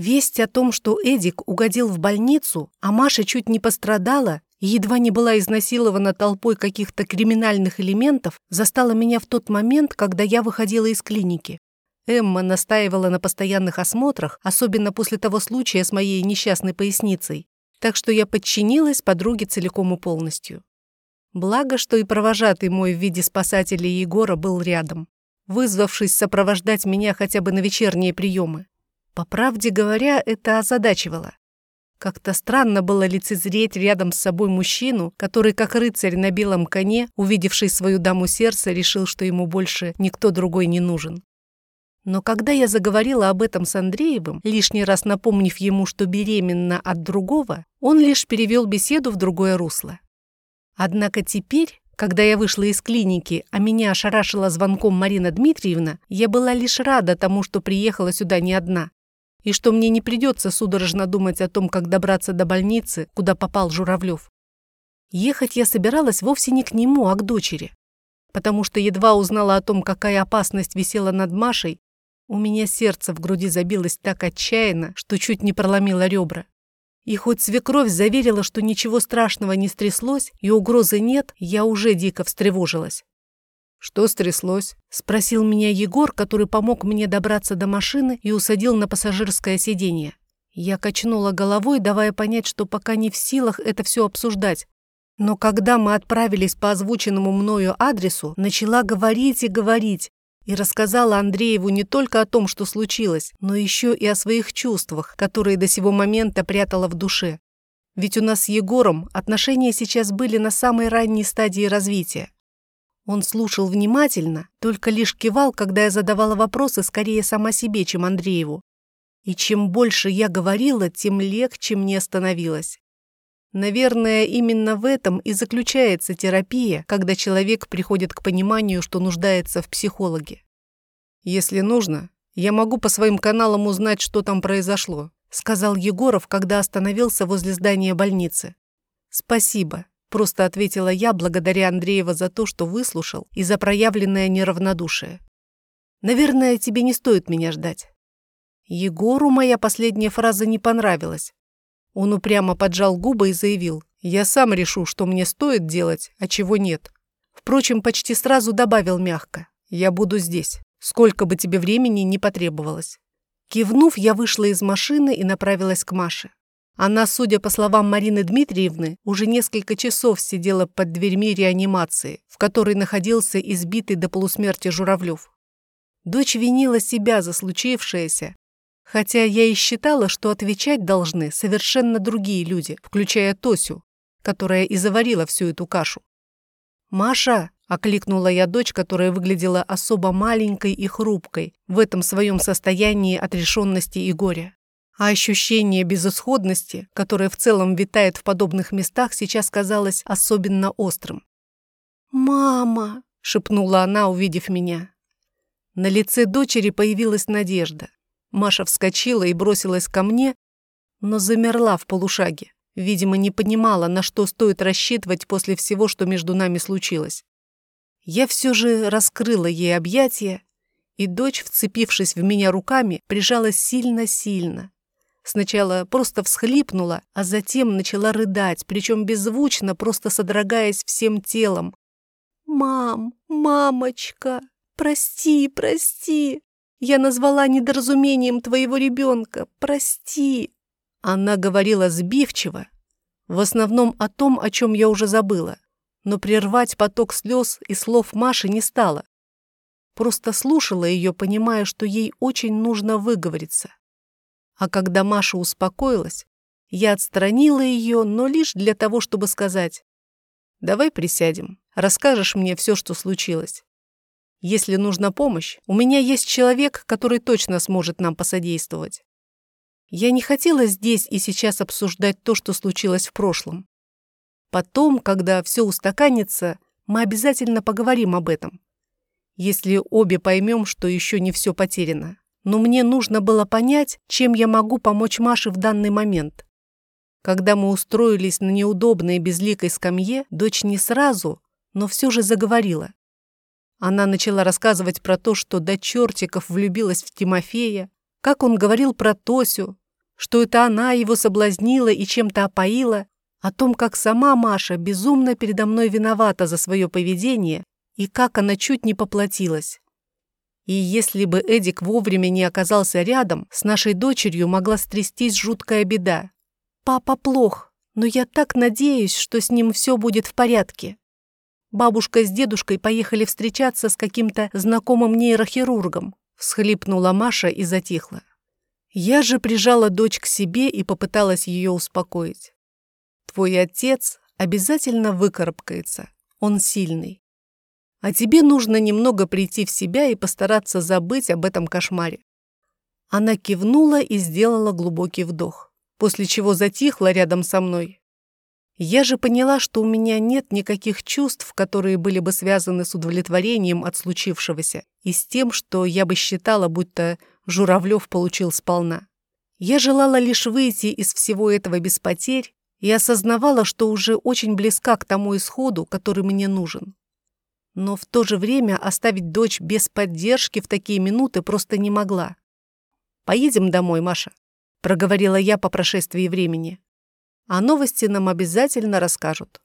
Весть о том, что Эдик угодил в больницу, а Маша чуть не пострадала и едва не была изнасилована толпой каких-то криминальных элементов, застала меня в тот момент, когда я выходила из клиники. Эмма настаивала на постоянных осмотрах, особенно после того случая с моей несчастной поясницей, так что я подчинилась подруге целиком и полностью. Благо, что и провожатый мой в виде спасателя Егора был рядом, вызвавшись сопровождать меня хотя бы на вечерние приемы. По правде говоря, это озадачивало. Как-то странно было лицезреть рядом с собой мужчину, который, как рыцарь на белом коне, увидевший свою даму сердца, решил, что ему больше никто другой не нужен. Но когда я заговорила об этом с Андреевым, лишний раз напомнив ему, что беременна от другого, он лишь перевел беседу в другое русло. Однако теперь, когда я вышла из клиники, а меня ошарашила звонком Марина Дмитриевна, я была лишь рада тому, что приехала сюда не одна и что мне не придется судорожно думать о том, как добраться до больницы, куда попал Журавлев. Ехать я собиралась вовсе не к нему, а к дочери, потому что едва узнала о том, какая опасность висела над Машей, у меня сердце в груди забилось так отчаянно, что чуть не проломило ребра. И хоть свекровь заверила, что ничего страшного не стряслось и угрозы нет, я уже дико встревожилась. «Что стряслось?» — спросил меня Егор, который помог мне добраться до машины и усадил на пассажирское сиденье. Я качнула головой, давая понять, что пока не в силах это все обсуждать. Но когда мы отправились по озвученному мною адресу, начала говорить и говорить, и рассказала Андрееву не только о том, что случилось, но еще и о своих чувствах, которые до сего момента прятала в душе. Ведь у нас с Егором отношения сейчас были на самой ранней стадии развития. Он слушал внимательно, только лишь кивал, когда я задавала вопросы скорее сама себе, чем Андрееву. И чем больше я говорила, тем легче мне становилось. Наверное, именно в этом и заключается терапия, когда человек приходит к пониманию, что нуждается в психологе. «Если нужно, я могу по своим каналам узнать, что там произошло», сказал Егоров, когда остановился возле здания больницы. «Спасибо. Просто ответила я, благодаря Андреева за то, что выслушал, и за проявленное неравнодушие. Наверное, тебе не стоит меня ждать. Егору моя последняя фраза не понравилась. Он упрямо поджал губы и заявил, я сам решу, что мне стоит делать, а чего нет. Впрочем, почти сразу добавил мягко, я буду здесь, сколько бы тебе времени не потребовалось. Кивнув, я вышла из машины и направилась к Маше. Она, судя по словам Марины Дмитриевны, уже несколько часов сидела под дверьми реанимации, в которой находился избитый до полусмерти Журавлев. Дочь винила себя за случившееся, хотя я и считала, что отвечать должны совершенно другие люди, включая Тосю, которая и заварила всю эту кашу. «Маша!» — окликнула я дочь, которая выглядела особо маленькой и хрупкой в этом своем состоянии отрешенности и горя. А ощущение безысходности, которое в целом витает в подобных местах, сейчас казалось особенно острым. «Мама!» — шепнула она, увидев меня. На лице дочери появилась надежда. Маша вскочила и бросилась ко мне, но замерла в полушаге. Видимо, не понимала, на что стоит рассчитывать после всего, что между нами случилось. Я все же раскрыла ей объятия, и дочь, вцепившись в меня руками, прижалась сильно-сильно. Сначала просто всхлипнула, а затем начала рыдать, причем беззвучно, просто содрогаясь всем телом. «Мам, мамочка, прости, прости! Я назвала недоразумением твоего ребенка, прости!» Она говорила сбивчиво, в основном о том, о чем я уже забыла, но прервать поток слез и слов Маши не стала. Просто слушала ее, понимая, что ей очень нужно выговориться. А когда Маша успокоилась, я отстранила ее, но лишь для того, чтобы сказать «Давай присядем, расскажешь мне все, что случилось. Если нужна помощь, у меня есть человек, который точно сможет нам посодействовать». Я не хотела здесь и сейчас обсуждать то, что случилось в прошлом. Потом, когда все устаканится, мы обязательно поговорим об этом. Если обе поймем, что еще не все потеряно но мне нужно было понять, чем я могу помочь Маше в данный момент. Когда мы устроились на неудобной безликой скамье, дочь не сразу, но все же заговорила. Она начала рассказывать про то, что до чертиков влюбилась в Тимофея, как он говорил про Тосю, что это она его соблазнила и чем-то опоила, о том, как сама Маша безумно передо мной виновата за свое поведение и как она чуть не поплатилась. И если бы Эдик вовремя не оказался рядом, с нашей дочерью могла стрястись жуткая беда. Папа плох, но я так надеюсь, что с ним все будет в порядке. Бабушка с дедушкой поехали встречаться с каким-то знакомым нейрохирургом, всхлипнула Маша и затихла. Я же прижала дочь к себе и попыталась ее успокоить. Твой отец обязательно выкарабкается, он сильный. А тебе нужно немного прийти в себя и постараться забыть об этом кошмаре. Она кивнула и сделала глубокий вдох, после чего затихла рядом со мной. Я же поняла, что у меня нет никаких чувств, которые были бы связаны с удовлетворением от случившегося и с тем, что я бы считала, будто Журавлев получил сполна. Я желала лишь выйти из всего этого без потерь и осознавала, что уже очень близка к тому исходу, который мне нужен. Но в то же время оставить дочь без поддержки в такие минуты просто не могла. «Поедем домой, Маша», — проговорила я по прошествии времени. «А новости нам обязательно расскажут».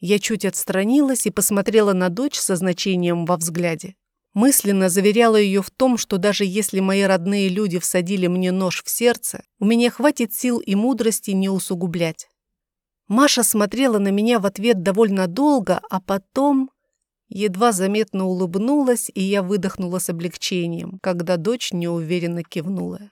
Я чуть отстранилась и посмотрела на дочь со значением во взгляде. Мысленно заверяла ее в том, что даже если мои родные люди всадили мне нож в сердце, у меня хватит сил и мудрости не усугублять. Маша смотрела на меня в ответ довольно долго, а потом едва заметно улыбнулась, и я выдохнула с облегчением, когда дочь неуверенно кивнула.